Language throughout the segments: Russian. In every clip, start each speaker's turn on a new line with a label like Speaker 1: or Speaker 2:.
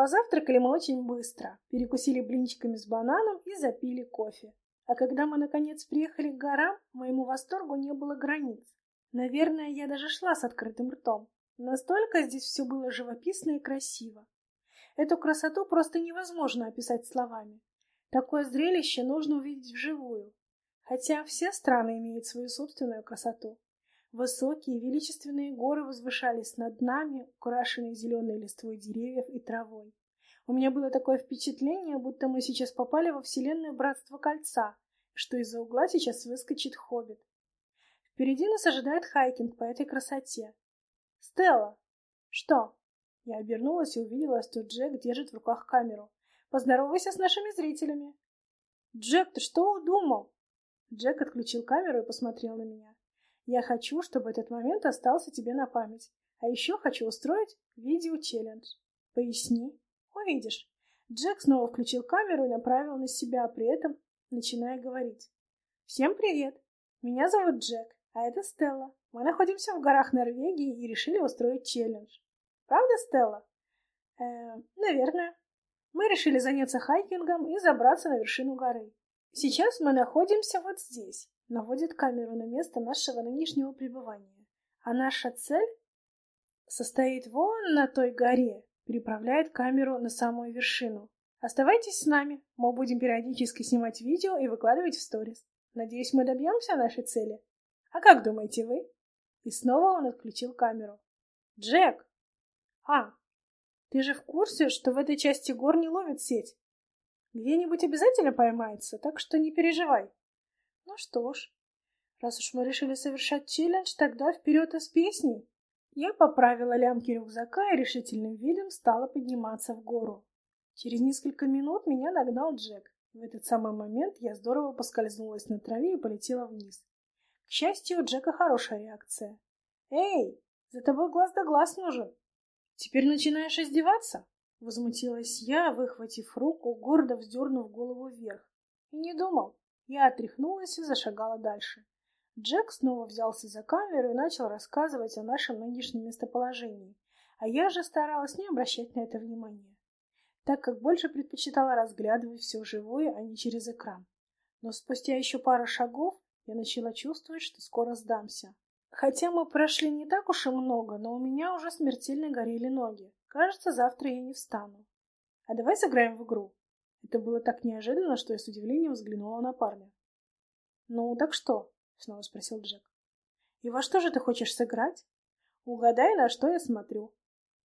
Speaker 1: Позавтракали мы очень быстро, перекусили блинчиками с бананом и запили кофе. А когда мы, наконец, приехали к горам, моему восторгу не было границ. Наверное, я даже шла с открытым ртом. Настолько здесь все было живописно и красиво. Эту красоту просто невозможно описать словами. Такое зрелище нужно увидеть вживую. Хотя все страны имеют свою собственную красоту. Высокие величественные горы возвышались над нами, украшенные зеленой листвой деревьев и травой. У меня было такое впечатление, будто мы сейчас попали во вселенную Братства Кольца, что из-за угла сейчас выскочит хоббит. Впереди нас ожидает хайкинг по этой красоте. «Стелла!» «Что?» Я обернулась и увидела, что Джек держит в руках камеру. «Поздоровайся с нашими зрителями!» «Джек, ты что удумал?» Джек отключил камеру и посмотрел на меня. Я хочу, чтобы этот момент остался тебе на память. А еще хочу устроить видео-челлендж. Поясни. Увидишь. Джек снова включил камеру и направил на себя, при этом начиная говорить. Всем привет. Меня зовут Джек, а это Стелла. Мы находимся в горах Норвегии и решили устроить челлендж. Правда, Стелла? Э, наверное. Мы решили заняться хайкингом и забраться на вершину горы. Сейчас мы находимся вот здесь наводит камеру на место нашего нынешнего пребывания. А наша цель состоит вон на той горе, переправляет камеру на самую вершину. Оставайтесь с нами, мы будем периодически снимать видео и выкладывать в сторис. Надеюсь, мы добьемся нашей цели. А как думаете вы? И снова он отключил камеру. Джек! А, ты же в курсе, что в этой части гор не ловит сеть? Где-нибудь обязательно поймается, так что не переживай. Ну что ж, раз уж мы решили совершать челлендж, тогда вперед и с песней. Я поправила лямки рюкзака и решительным видом стала подниматься в гору. Через несколько минут меня нагнал Джек. В этот самый момент я здорово поскользнулась на траве и полетела вниз. К счастью, у Джека хорошая реакция. «Эй, за тобой глаз да глаз нужен!» «Теперь начинаешь издеваться?» Возмутилась я, выхватив руку, гордо вздернув голову вверх. И не думал. Я отряхнулась и зашагала дальше. Джек снова взялся за камеру и начал рассказывать о нашем нынешнем местоположении, а я же старалась не обращать на это внимания, так как больше предпочитала разглядывать все живое, а не через экран. Но спустя еще пару шагов я начала чувствовать, что скоро сдамся. Хотя мы прошли не так уж и много, но у меня уже смертельно горели ноги. Кажется, завтра я не встану. А давай сыграем в игру. Это было так неожиданно, что я с удивлением взглянула на парня. «Ну, так что?» — снова спросил Джек. «И во что же ты хочешь сыграть? Угадай, на что я смотрю».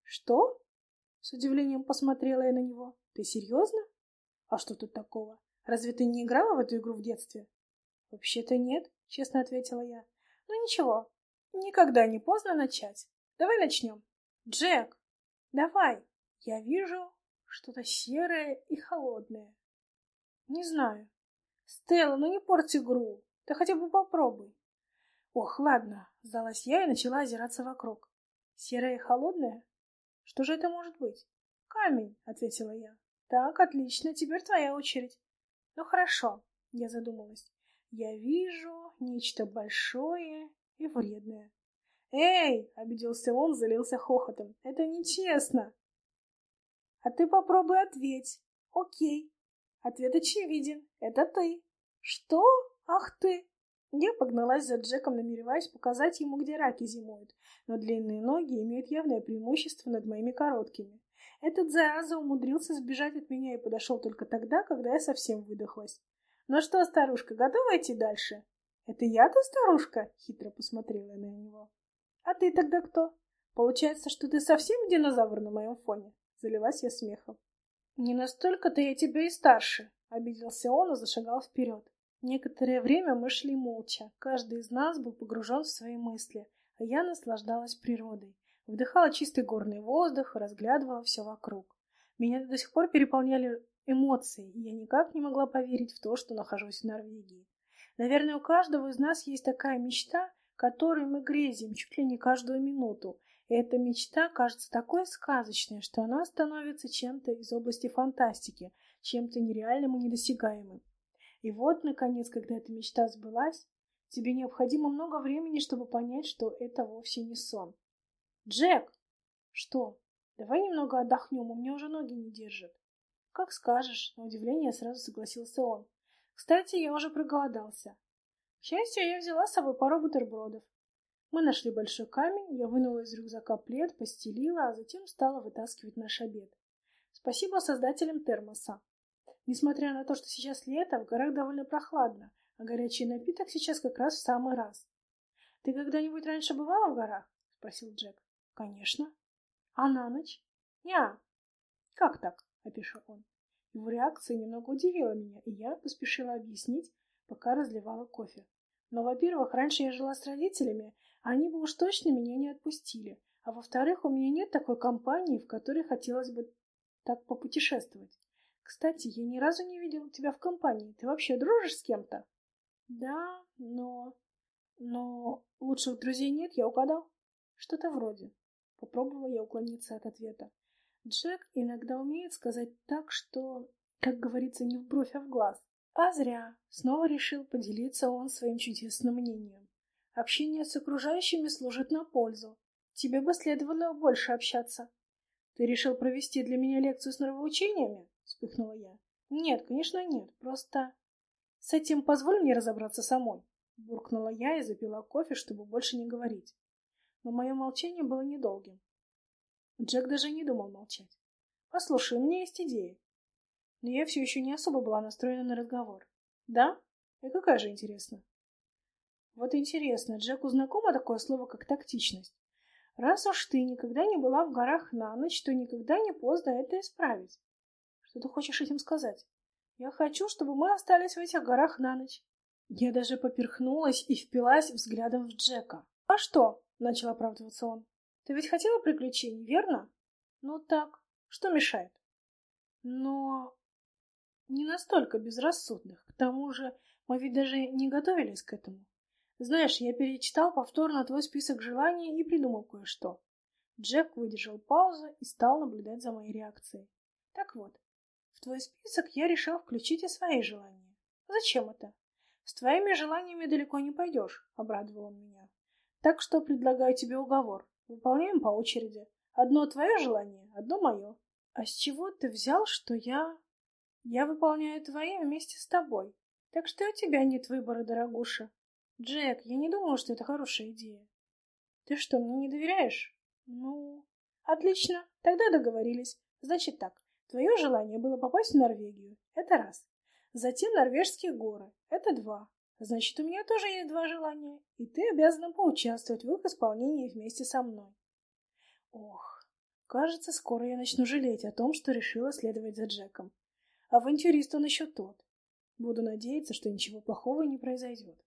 Speaker 1: «Что?» — с удивлением посмотрела я на него. «Ты серьезно? А что тут такого? Разве ты не играла в эту игру в детстве?» «Вообще-то нет», — честно ответила я. «Ну ничего, никогда не поздно начать. Давай начнем». «Джек, давай. Я вижу, что-то серое и холодное. Не знаю. Стелла, ну не порть игру. Ты хотя бы попробуй. Ох, ладно, сдалась я и начала озираться вокруг. Серое и холодное? Что же это может быть? Камень, ответила я. Так, отлично, теперь твоя очередь. Ну хорошо, я задумалась. Я вижу нечто большое и вредное. «Эй!» — обиделся он, залился хохотом. «Это нечестно!» А ты попробуй ответь. Окей. Ответ очевиден. Это ты. Что? Ах ты! Я погналась за Джеком, намереваясь показать ему, где раки зимуют, но длинные ноги имеют явное преимущество над моими короткими. Этот зараза умудрился сбежать от меня и подошел только тогда, когда я совсем выдохлась. «Ну что, старушка, готова идти дальше?» «Это я-то старушка?» — хитро посмотрела на него. «А ты тогда кто? Получается, что ты совсем динозавр на моем фоне?» Залилась я смехом. «Не настолько-то я тебя и старше», — обиделся он и зашагал вперед. Некоторое время мы шли молча. Каждый из нас был погружен в свои мысли, а я наслаждалась природой. Вдыхала чистый горный воздух и разглядывала все вокруг. Меня до сих пор переполняли эмоции, и я никак не могла поверить в то, что нахожусь в Норвегии. Наверное, у каждого из нас есть такая мечта, которой мы грезим чуть ли не каждую минуту, эта мечта кажется такой сказочной, что она становится чем-то из области фантастики, чем-то нереальным и недосягаемым. И вот, наконец, когда эта мечта сбылась, тебе необходимо много времени, чтобы понять, что это вовсе не сон. Джек! Что? Давай немного отдохнем, у меня уже ноги не держат. Как скажешь, на удивление сразу согласился он. Кстати, я уже проголодался. К счастью, я взяла с собой пару бутербродов. Мы нашли большой камень, я вынула из рюкзака плед, постелила, а затем стала вытаскивать наш обед. Спасибо создателям термоса. Несмотря на то, что сейчас лето, в горах довольно прохладно, а горячий напиток сейчас как раз в самый раз. — Ты когда-нибудь раньше бывала в горах? — спросил Джек. — Конечно. — А на ночь? — Неа. — Как так? — опешил он. Его реакция немного удивила меня, и я поспешила объяснить, пока разливала кофе. Но, во-первых, раньше я жила с родителями, а они бы уж точно меня не отпустили. А во-вторых, у меня нет такой компании, в которой хотелось бы так попутешествовать. Кстати, я ни разу не видела тебя в компании. Ты вообще дружишь с кем-то? Да, но... Но лучших друзей нет, я угадал. Что-то вроде. Попробовала я уклониться от ответа. Джек иногда умеет сказать так, что, как говорится, не в бровь, а в глаз. А зря. Снова решил поделиться он своим чудесным мнением. Общение с окружающими служит на пользу. Тебе бы следовало больше общаться. Ты решил провести для меня лекцию с нравоучениями? Вспыхнула я. Нет, конечно, нет. Просто... С этим позволь мне разобраться самой. Буркнула я и запила кофе, чтобы больше не говорить. Но мое молчание было недолгим. Джек даже не думал молчать. «Послушай, у меня есть идея». Но я все еще не особо была настроена на разговор. «Да? И какая же интересно?» Вот интересно, Джеку знакомо такое слово, как тактичность? Раз уж ты никогда не была в горах на ночь, то никогда не поздно это исправить. Что ты хочешь этим сказать? Я хочу, чтобы мы остались в этих горах на ночь. Я даже поперхнулась и впилась взглядом в Джека. А что? Начал оправдываться он. Ты ведь хотела приключений, верно? Ну так, что мешает? Но не настолько безрассудных. К тому же мы ведь даже не готовились к этому. Знаешь, я перечитал повторно твой список желаний и придумал кое-что. Джек выдержал паузу и стал наблюдать за моей реакцией. Так вот, в твой список я решил включить и свои желания. Зачем это? С твоими желаниями далеко не пойдешь, обрадовал он меня. Так что предлагаю тебе уговор. Выполняем по очереди. Одно твое желание, одно мое. А с чего ты взял, что я... Я выполняю твои вместе с тобой. Так что у тебя нет выбора, дорогуша. Джек, я не думала, что это хорошая идея. Ты что, мне не доверяешь? Ну... Отлично, тогда договорились. Значит так, твое желание было попасть в Норвегию. Это раз. Затем норвежские горы. Это два. Значит, у меня тоже есть два желания, и ты обязана поучаствовать в их исполнении вместе со мной. Ох, кажется, скоро я начну жалеть о том, что решила следовать за Джеком. Авантюрист он еще тот. Буду надеяться, что ничего плохого не произойдет.